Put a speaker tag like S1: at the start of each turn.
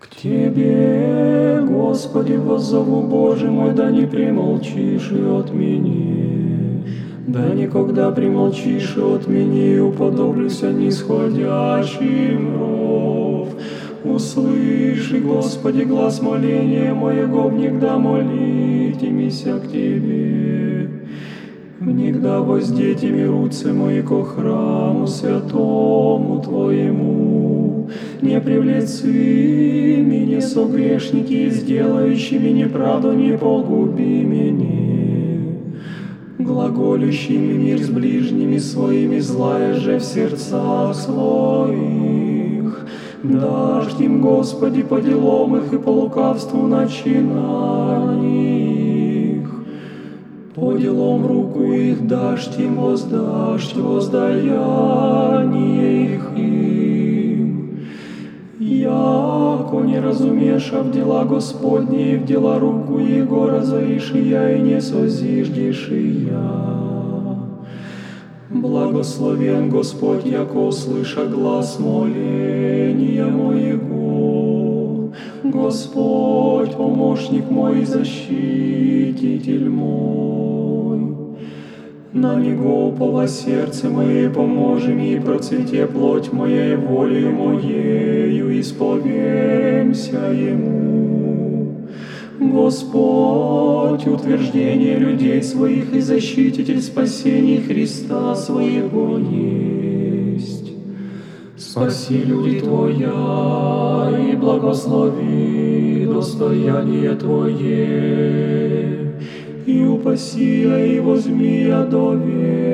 S1: К Тебе, Господи, воззову, Боже мой, да не примолчишь и отмени. Да никогда примолчишь и отмени, уподоблюся нисходящим ров. Услыши, Господи, глаз моления моего, внегда молить и мися к Тебе. Внегда воздети руцы ко храму святому. Не привлеци меня, согрешники, сделающими неправду, не погуби меня. Глаголющими мир с ближними своими, злая же в сердцах своих. Дашь им, Господи, по делам их и по лукавству начинаний. По делам руку их дашь им, воздашь воздаяние их Яко не разумеешь, а в дела Господни, и в дела руку Его разоришь и я, и не созиждешь и я. Благословен Господь, яко услыша глаз моления моего. Господь, помощник мой, защититель мой. На Него упало сердце мое, поможи мне, и процвете плоть моей, волею моею, исповемся Ему. Господь, утверждение людей своих и защититель спасений Христа своего есть. Спаси люди Твоя и благослови достояние Твое, и упаси, и возьми я довек.